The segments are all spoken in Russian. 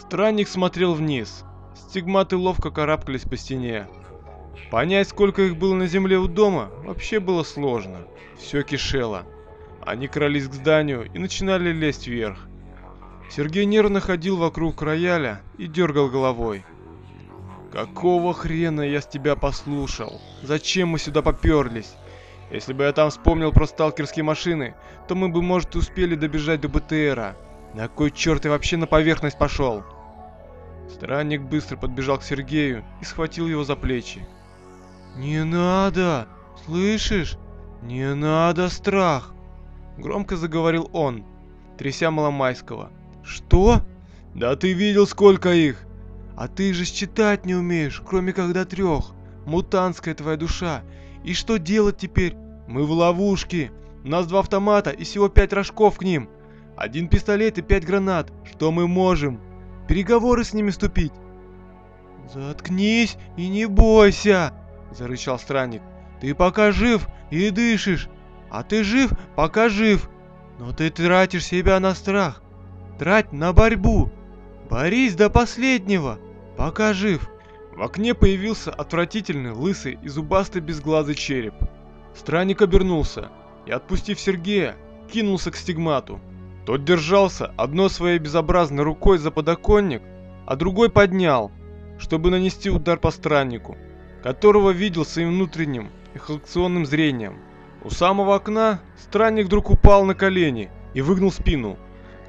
Странник смотрел вниз. Стигматы ловко карабкались по стене. Понять, сколько их было на земле у дома, вообще было сложно. Все кишело. Они крались к зданию и начинали лезть вверх. Сергей нервно ходил вокруг рояля и дергал головой. «Какого хрена я с тебя послушал? Зачем мы сюда поперлись? Если бы я там вспомнил про сталкерские машины, то мы бы, может, успели добежать до БТРа. На кой черт я вообще на поверхность пошел?» Странник быстро подбежал к Сергею и схватил его за плечи. «Не надо! Слышишь? Не надо страх!» Громко заговорил он, тряся Маломайского. «Что? Да ты видел, сколько их! А ты же считать не умеешь, кроме когда трех. Мутантская твоя душа. И что делать теперь? Мы в ловушке. У нас два автомата и всего пять рожков к ним. Один пистолет и пять гранат. Что мы можем? Переговоры с ними вступить?» «Заткнись и не бойся!» — зарычал странник. «Ты пока жив и дышишь, а ты жив, пока жив. Но ты тратишь себя на страх. Трать на борьбу. Борись до последнего, пока жив». В окне появился отвратительный, лысый и зубастый безглазый череп. Странник обернулся и, отпустив Сергея, кинулся к стигмату. Тот держался одной своей безобразной рукой за подоконник, а другой поднял, чтобы нанести удар по страннику которого видел своим внутренним эхолокационным зрением. У самого окна странник вдруг упал на колени и выгнул спину.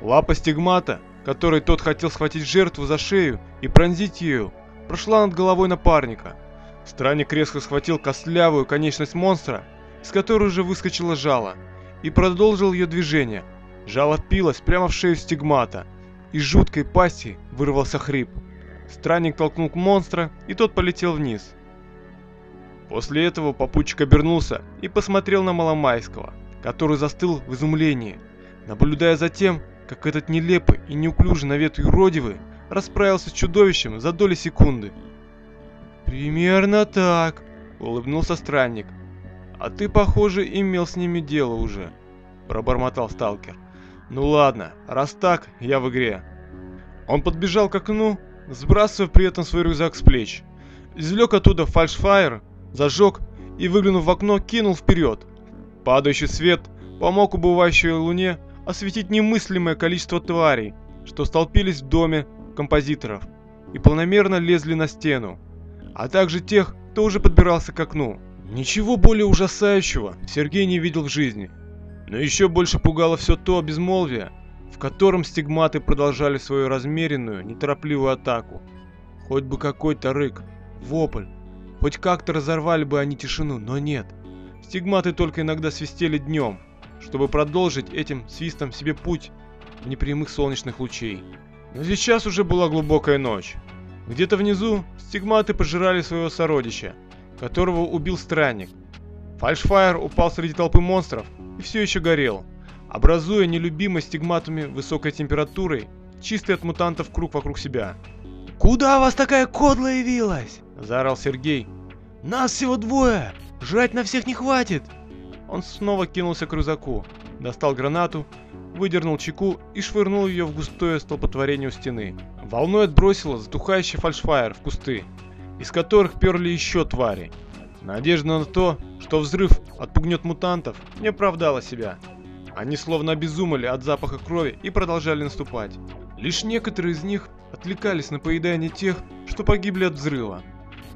Лапа стигмата, которой тот хотел схватить жертву за шею и пронзить ею, прошла над головой напарника. Странник резко схватил костлявую конечность монстра, из которой уже выскочило жало, и продолжил ее движение. Жало впилось прямо в шею стигмата, из жуткой пасти вырвался хрип. Странник толкнул монстра, и тот полетел вниз. После этого попутчик обернулся и посмотрел на Маломайского, который застыл в изумлении, наблюдая за тем, как этот нелепый и неуклюжий на ветве уродивый расправился с чудовищем за доли секунды. «Примерно так», — улыбнулся странник. «А ты, похоже, имел с ними дело уже», — пробормотал сталкер. «Ну ладно, раз так, я в игре». Он подбежал к окну, сбрасывая при этом свой рюкзак с плеч. Извлек оттуда фальшфайр зажег и, выглянув в окно, кинул вперед. Падающий свет помог убывающей луне осветить немыслимое количество тварей, что столпились в доме композиторов и планомерно лезли на стену, а также тех, кто уже подбирался к окну. Ничего более ужасающего Сергей не видел в жизни. Но еще больше пугало все то безмолвие, в котором стигматы продолжали свою размеренную, неторопливую атаку. Хоть бы какой-то рык, вопль, Хоть как-то разорвали бы они тишину, но нет. Стигматы только иногда свистели днем, чтобы продолжить этим свистом себе путь в непрямых солнечных лучей. Но сейчас уже была глубокая ночь. Где-то внизу стигматы пожирали своего сородича, которого убил странник. Фальшфайр упал среди толпы монстров и все еще горел, образуя нелюбимой стигматами высокой температурой чистый от мутантов круг вокруг себя. «Куда вас такая кодла явилась?» – заорал Сергей. «Нас всего двое! Жрать на всех не хватит!» Он снова кинулся к рюкзаку, достал гранату, выдернул чеку и швырнул ее в густое столпотворение у стены. Волной отбросило затухающий фальшфайер в кусты, из которых перли еще твари. Надежда на то, что взрыв отпугнет мутантов, не оправдала себя. Они словно обезумели от запаха крови и продолжали наступать. Лишь некоторые из них отвлекались на поедание тех, что погибли от взрыва.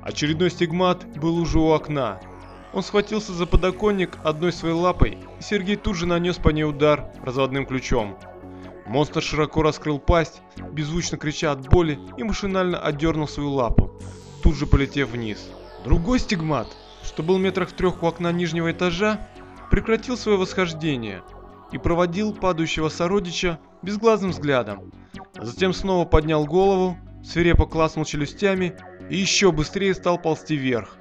Очередной стигмат был уже у окна. Он схватился за подоконник одной своей лапой, и Сергей тут же нанес по ней удар разводным ключом. Монстр широко раскрыл пасть, беззвучно крича от боли и машинально отдернул свою лапу, тут же полетев вниз. Другой стигмат, что был метрах в трех у окна нижнего этажа, прекратил свое восхождение и проводил падающего сородича безглазым взглядом, Затем снова поднял голову, свирепо класнул челюстями и еще быстрее стал ползти вверх.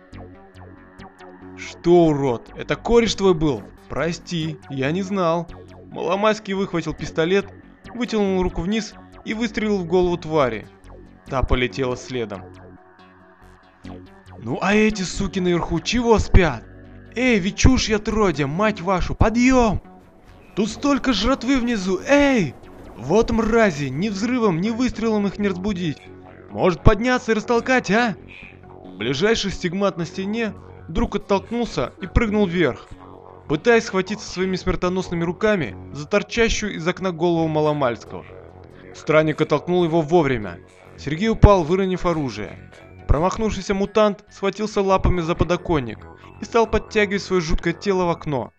«Что, урод, это кореш твой был? Прости, я не знал». Маломайский выхватил пистолет, вытянул руку вниз и выстрелил в голову твари. Та полетела следом. «Ну а эти суки наверху чего спят? Эй, вечушь я отродья, мать вашу, подъем! Тут столько жратвы внизу, эй!» Вот мрази, ни взрывом, ни выстрелом их не разбудить. Может подняться и растолкать, а? Ближайший стигмат на стене вдруг оттолкнулся и прыгнул вверх, пытаясь схватиться своими смертоносными руками за торчащую из окна голову Маломальского. Странник оттолкнул его вовремя. Сергей упал, выронив оружие. Промахнувшийся мутант схватился лапами за подоконник и стал подтягивать свое жуткое тело в окно.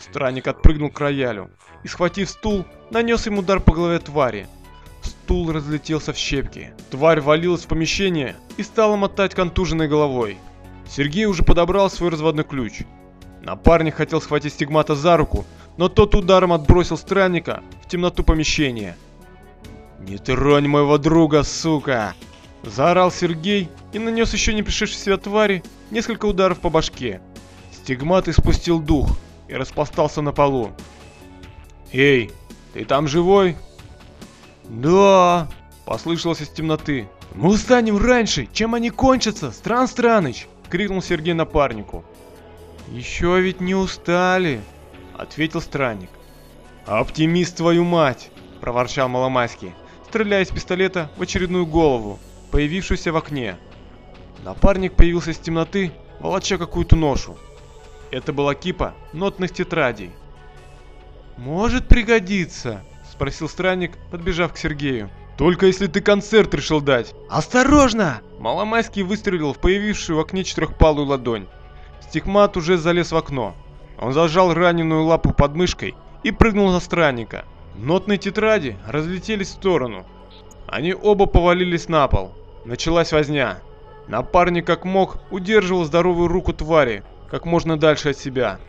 Странник отпрыгнул к роялю и, схватив стул, нанес ему удар по голове твари. Стул разлетелся в щепки. Тварь валилась в помещение и стала мотать контуженной головой. Сергей уже подобрал свой разводной ключ. Напарник хотел схватить стигмата за руку, но тот ударом отбросил странника в темноту помещения. «Не тронь моего друга, сука!» Заорал Сергей и нанес еще не пришедшей себя твари несколько ударов по башке. Стигмат испустил дух и распластался на полу. «Эй, ты там живой?» «Да!» – послышалось из темноты. «Мы устанем раньше, чем они кончатся, Стран Страныч!» – крикнул Сергей напарнику. «Еще ведь не устали!» – ответил странник. «Оптимист твою мать!» – проворчал Маломайский, стреляя из пистолета в очередную голову, появившуюся в окне. Напарник появился из темноты, волоча какую-то ношу. Это была кипа нотных тетрадей. «Может пригодиться?» – спросил странник, подбежав к Сергею. «Только если ты концерт решил дать!» «Осторожно!» Маломайский выстрелил в появившую в окне четырехпалую ладонь. Стигмат уже залез в окно. Он зажал раненую лапу под мышкой и прыгнул за странника. Нотные тетради разлетелись в сторону. Они оба повалились на пол. Началась возня. Напарник как мог удерживал здоровую руку твари как можно дальше от себя.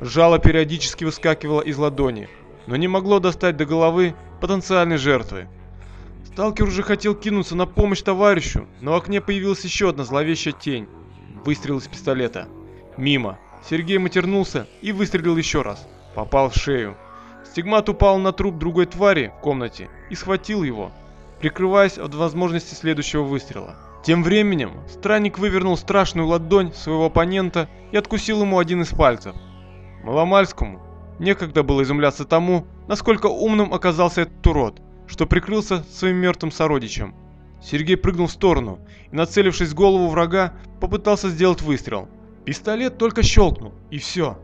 Жало периодически выскакивало из ладони, но не могло достать до головы потенциальной жертвы. Сталкер уже хотел кинуться на помощь товарищу, но в окне появилась еще одна зловещая тень. Выстрел из пистолета. Мимо. Сергей матернулся и выстрелил еще раз. Попал в шею. Стигмат упал на труп другой твари в комнате и схватил его, прикрываясь от возможности следующего выстрела. Тем временем, странник вывернул страшную ладонь своего оппонента и откусил ему один из пальцев. Маломальскому некогда было изумляться тому, насколько умным оказался этот урод, что прикрылся своим мертвым сородичем. Сергей прыгнул в сторону и, нацелившись в голову врага, попытался сделать выстрел. Пистолет только щелкнул, и все.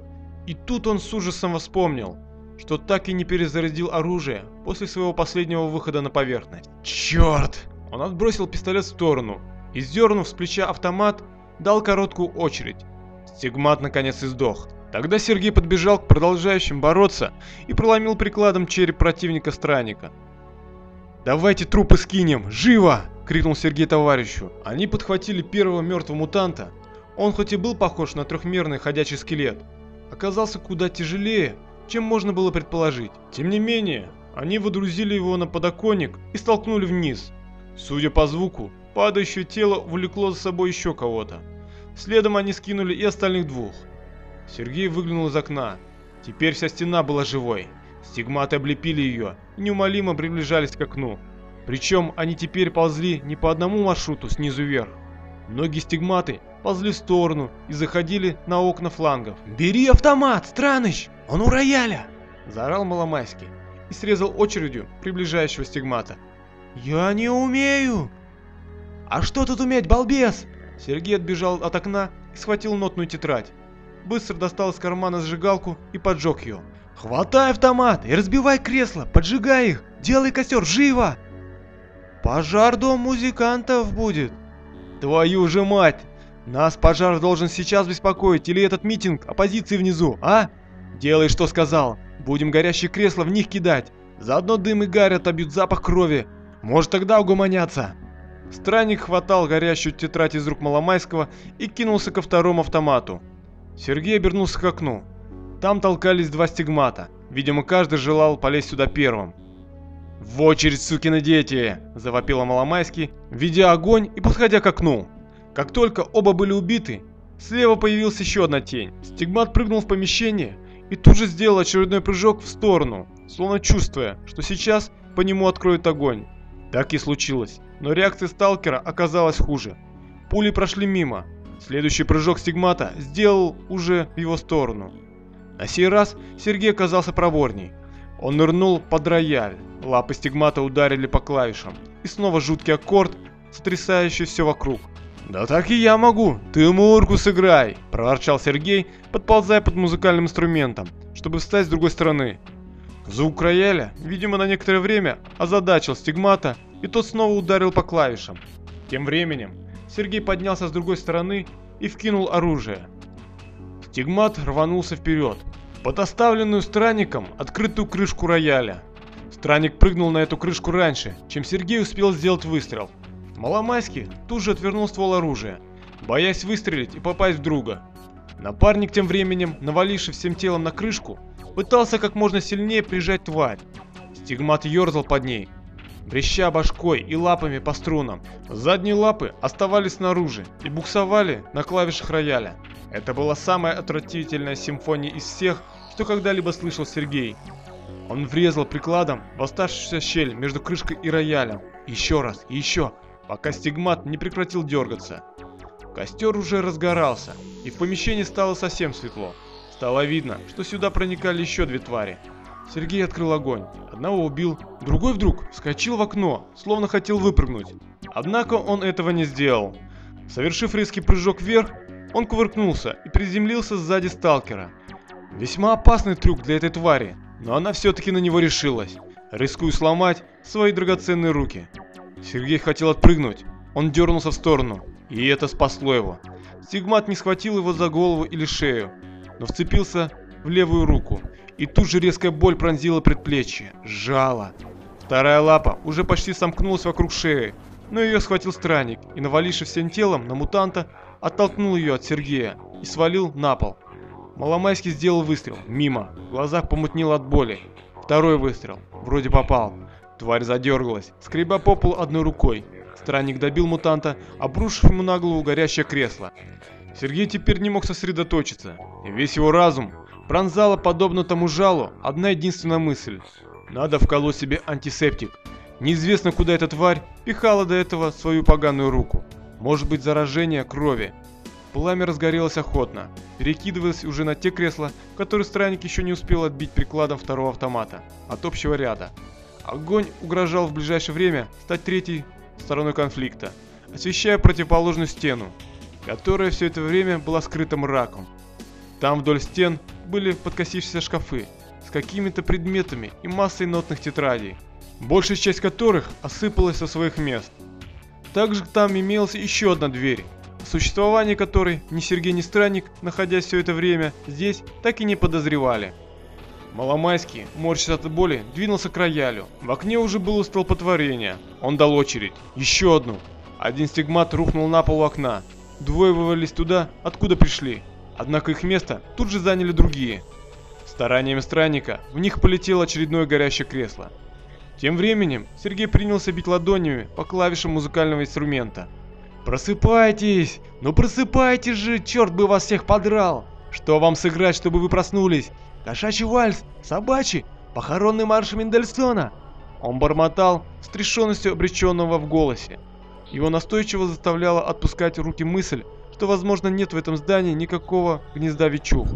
И тут он с ужасом вспомнил, что так и не перезарядил оружие после своего последнего выхода на поверхность. Черт! Он отбросил пистолет в сторону и, сдернув с плеча автомат, дал короткую очередь. Стигмат наконец издох. Тогда Сергей подбежал к продолжающим бороться и проломил прикладом череп противника странника. «Давайте трупы скинем! Живо!» — крикнул Сергей товарищу. Они подхватили первого мертвого мутанта. Он хоть и был похож на трехмерный ходячий скелет, оказался куда тяжелее, чем можно было предположить. Тем не менее, они водрузили его на подоконник и столкнули вниз. Судя по звуку, падающее тело увлекло за собой еще кого-то. Следом они скинули и остальных двух. Сергей выглянул из окна. Теперь вся стена была живой. Стигматы облепили ее и неумолимо приближались к окну. Причем они теперь ползли не по одному маршруту снизу вверх. Многие стигматы ползли в сторону и заходили на окна флангов. «Бери автомат, Страныч! Он у рояля!» Заорал Маломайский и срезал очередью приближающего стигмата. «Я не умею!» «А что тут уметь, балбес?» Сергей отбежал от окна и схватил нотную тетрадь. Быстро достал из кармана зажигалку и поджег ее. «Хватай автомат и разбивай кресло, поджигай их, делай костер, живо!» «Пожар дом музыкантов будет!» «Твою же мать! Нас пожар должен сейчас беспокоить или этот митинг оппозиции внизу, а? Делай, что сказал. Будем горящие кресла в них кидать. Заодно дым и гарь отобьют запах крови. Может тогда угомоняться?» Странник хватал горящую тетрадь из рук Маломайского и кинулся ко второму автомату. Сергей обернулся к окну. Там толкались два стигмата. Видимо, каждый желал полезть сюда первым. «В очередь, сукины дети!» – завопила Маломайский, ведя огонь и подходя к окну. Как только оба были убиты, слева появилась еще одна тень. Стигмат прыгнул в помещение и тут же сделал очередной прыжок в сторону, словно чувствуя, что сейчас по нему откроют огонь. Так и случилось, но реакция сталкера оказалась хуже. Пули прошли мимо. Следующий прыжок стигмата сделал уже в его сторону. На сей раз Сергей оказался проворней. Он нырнул под рояль, лапы стигмата ударили по клавишам, и снова жуткий аккорд, сотрясающий все вокруг. «Да так и я могу, ты мурку сыграй!» – проворчал Сергей, подползая под музыкальным инструментом, чтобы встать с другой стороны. Звук рояля, видимо, на некоторое время озадачил стигмата, и тот снова ударил по клавишам. Тем временем Сергей поднялся с другой стороны и вкинул оружие. Стигмат рванулся вперед, под оставленную странником открытую крышку рояля. Странник прыгнул на эту крышку раньше, чем Сергей успел сделать выстрел. Маломайский тут же отвернул ствол оружия, боясь выстрелить и попасть в друга. Напарник тем временем, навалившись всем телом на крышку, пытался как можно сильнее прижать тварь. Стигмат ерзал под ней, бреща башкой и лапами по струнам. Задние лапы оставались снаружи и буксовали на клавишах рояля. Это была самая отвратительная симфония из всех, что когда-либо слышал Сергей. Он врезал прикладом в оставшуюся щель между крышкой и роялем. Еще раз, еще, пока стигмат не прекратил дергаться. Костер уже разгорался, и в помещении стало совсем светло. Стало видно, что сюда проникали еще две твари. Сергей открыл огонь. Одного убил, другой вдруг вскочил в окно, словно хотел выпрыгнуть. Однако он этого не сделал. Совершив резкий прыжок вверх, он кувыркнулся и приземлился сзади сталкера. Весьма опасный трюк для этой твари, но она все-таки на него решилась, рискуя сломать свои драгоценные руки. Сергей хотел отпрыгнуть, он дернулся в сторону, и это спасло его. Стигмат не схватил его за голову или шею, но вцепился в левую руку, и тут же резкая боль пронзила предплечье, сжала. Вторая лапа уже почти сомкнулась вокруг шеи, но ее схватил странник и, навалившись всем телом на мутанта, оттолкнул ее от Сергея и свалил на пол. Маломайский сделал выстрел, мимо, в глазах помутнело от боли. Второй выстрел, вроде попал. Тварь задергалась, скреба по полу одной рукой. Странник добил мутанта, обрушив ему на голову горящее кресло. Сергей теперь не мог сосредоточиться, и весь его разум пронзала, подобно тому жалу, одна единственная мысль. Надо вколоть себе антисептик. Неизвестно, куда эта тварь пихала до этого свою поганую руку. Может быть заражение крови. Пламя разгорелось охотно, перекидываясь уже на те кресла, которые странник еще не успел отбить прикладом второго автомата от общего ряда. Огонь угрожал в ближайшее время стать третьей стороной конфликта, освещая противоположную стену, которая все это время была скрыта мраком. Там вдоль стен были подкосившиеся шкафы с какими-то предметами и массой нотных тетрадей, большая часть которых осыпалась со своих мест. Также там имелась еще одна дверь, о существовании которой ни Сергей, ни Странник, находясь все это время здесь, так и не подозревали. Маломайский, морщась от боли, двинулся к роялю. В окне уже было столпотворение. Он дал очередь. Еще одну. Один стигмат рухнул на пол окна. Двое вывалились туда, откуда пришли. Однако их место тут же заняли другие. Стараниями странника в них полетело очередное горящее кресло. Тем временем Сергей принялся бить ладонями по клавишам музыкального инструмента. «Просыпайтесь! Ну просыпайтесь же, черт бы вас всех подрал! Что вам сыграть, чтобы вы проснулись? Кошачий вальс? Собачий? Похоронный марш Мендельсона?» Он бормотал с трешенностью обреченного в голосе. Его настойчиво заставляла отпускать руки мысль, что возможно нет в этом здании никакого гнезда Вичух.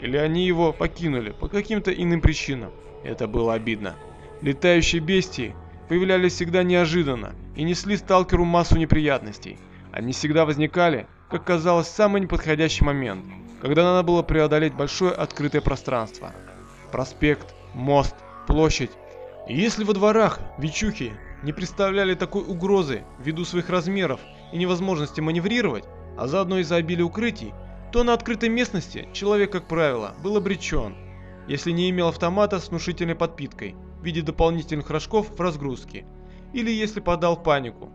Или они его покинули по каким-то иным причинам. Это было обидно. Летающие бестии появлялись всегда неожиданно и несли сталкеру массу неприятностей. Они всегда возникали, как казалось, в самый неподходящий момент, когда надо было преодолеть большое открытое пространство. Проспект, мост, площадь. И если во дворах Вичухи не представляли такой угрозы ввиду своих размеров и невозможности маневрировать, а заодно из-за обилия укрытий, то на открытой местности человек, как правило, был обречен, если не имел автомата с внушительной подпиткой в виде дополнительных рожков в разгрузке, или если подал панику.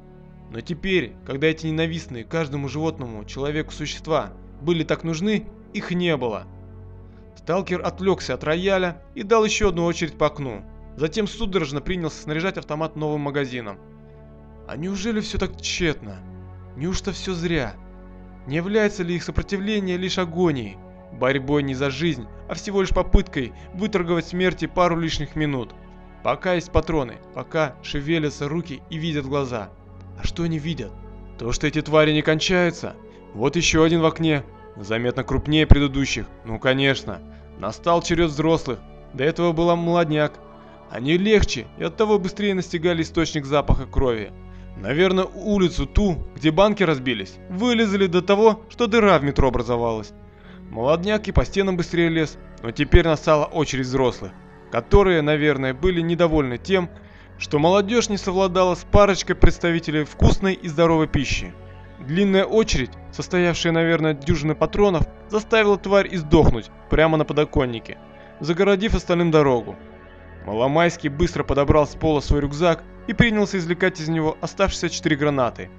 Но теперь, когда эти ненавистные каждому животному человеку существа были так нужны, их не было. Сталкер отвлекся от рояля и дал еще одну очередь по окну. Затем судорожно принялся снаряжать автомат новым магазином. А неужели все так тщетно? Неужто все зря? Не является ли их сопротивление лишь агонией? Борьбой не за жизнь, а всего лишь попыткой выторговать смерти пару лишних минут. Пока есть патроны, пока шевелятся руки и видят глаза. А что они видят? То, что эти твари не кончаются. Вот еще один в окне, заметно крупнее предыдущих. Ну конечно, настал черед взрослых, до этого была молодняк. Они легче и оттого быстрее настигали источник запаха крови. Наверное, улицу ту, где банки разбились, вылезали до того, что дыра в метро образовалась. Молодняк и по стенам быстрее лез, но теперь настала очередь взрослых, которые, наверное, были недовольны тем, что молодежь не совладала с парочкой представителей вкусной и здоровой пищи. Длинная очередь, состоявшая, наверное, дюжины патронов, заставила тварь издохнуть прямо на подоконнике, загородив остальным дорогу. Маломайский быстро подобрал с пола свой рюкзак и принялся извлекать из него оставшиеся четыре гранаты.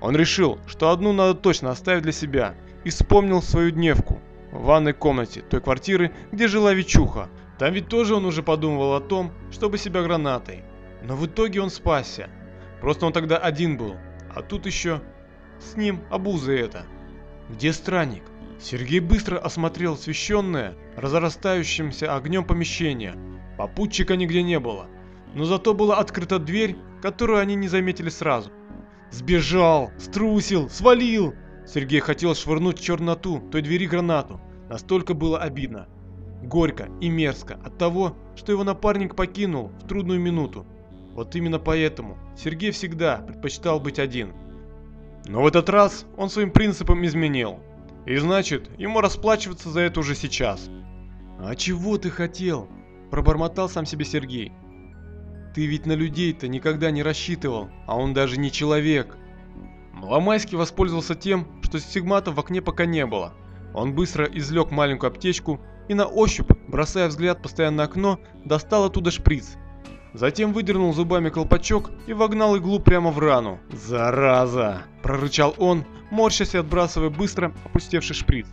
Он решил, что одну надо точно оставить для себя, и вспомнил свою дневку в ванной комнате той квартиры, где жила Вичуха. Там ведь тоже он уже подумывал о том, чтобы себя гранатой. Но в итоге он спасся. Просто он тогда один был, а тут еще с ним обуза это. Где странник? Сергей быстро осмотрел освещенное, разрастающимся огнем помещение. Попутчика нигде не было. Но зато была открыта дверь, которую они не заметили сразу. Сбежал, струсил, свалил. Сергей хотел швырнуть в черноту той двери гранату. Настолько было обидно. Горько и мерзко от того, что его напарник покинул в трудную минуту. Вот именно поэтому Сергей всегда предпочитал быть один. Но в этот раз он своим принципам изменил. И значит, ему расплачиваться за это уже сейчас. «А чего ты хотел?» – пробормотал сам себе Сергей. «Ты ведь на людей-то никогда не рассчитывал, а он даже не человек». Маломайский воспользовался тем, что стигмата в окне пока не было. Он быстро извлек маленькую аптечку и на ощупь, бросая взгляд постоянно на окно, достал оттуда шприц Затем выдернул зубами колпачок и вогнал иглу прямо в рану. «Зараза!» – прорычал он, морщась и отбрасывая быстро опустевший шприц.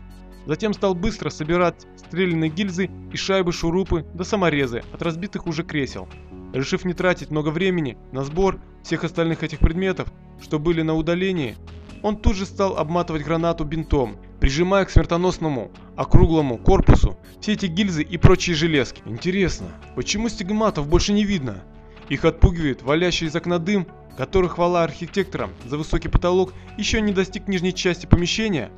Затем стал быстро собирать стрелянные гильзы и шайбы-шурупы до саморезы от разбитых уже кресел. Решив не тратить много времени на сбор всех остальных этих предметов, что были на удалении, он тут же стал обматывать гранату бинтом прижимая к смертоносному округлому корпусу все эти гильзы и прочие железки. Интересно, почему стигматов больше не видно? Их отпугивает валящий из окна дым, который хвала архитекторам за высокий потолок еще не достиг нижней части помещения?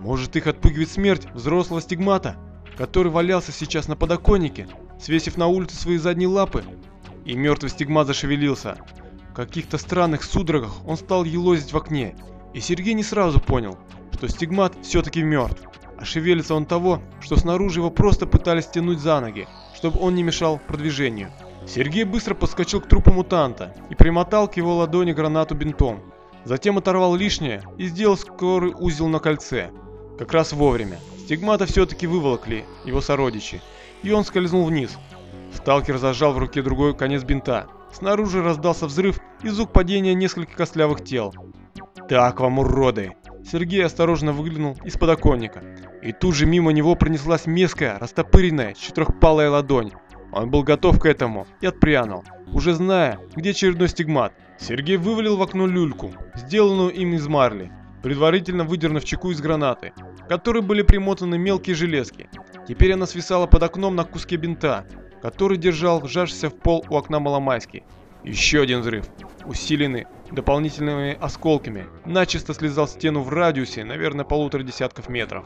Может их отпугивает смерть взрослого стигмата, который валялся сейчас на подоконнике, свесив на улицу свои задние лапы? И мертвый стигмат зашевелился. В каких-то странных судорогах он стал елозить в окне, и Сергей не сразу понял, что стигмат все-таки мертв. А шевелится он того, что снаружи его просто пытались тянуть за ноги, чтобы он не мешал продвижению. Сергей быстро подскочил к трупу мутанта и примотал к его ладони гранату бинтом. Затем оторвал лишнее и сделал скорый узел на кольце. Как раз вовремя. Стигмата все-таки выволокли его сородичи, и он скользнул вниз. Сталкер зажал в руке другой конец бинта. Снаружи раздался взрыв и звук падения нескольких костлявых тел. «Так вам, уроды!» Сергей осторожно выглянул из подоконника. И тут же мимо него пронеслась меская, растопыренная, четырехпалая ладонь. Он был готов к этому и отпрянул, уже зная, где очередной стигмат. Сергей вывалил в окно люльку, сделанную им из марли, предварительно выдернув чеку из гранаты, к которой были примотаны мелкие железки. Теперь она свисала под окном на куске бинта, который держал вжавшийся в пол у окна Маломайский. Еще один взрыв, усиленный дополнительными осколками, начисто слезал стену в радиусе, наверное, полутора десятков метров.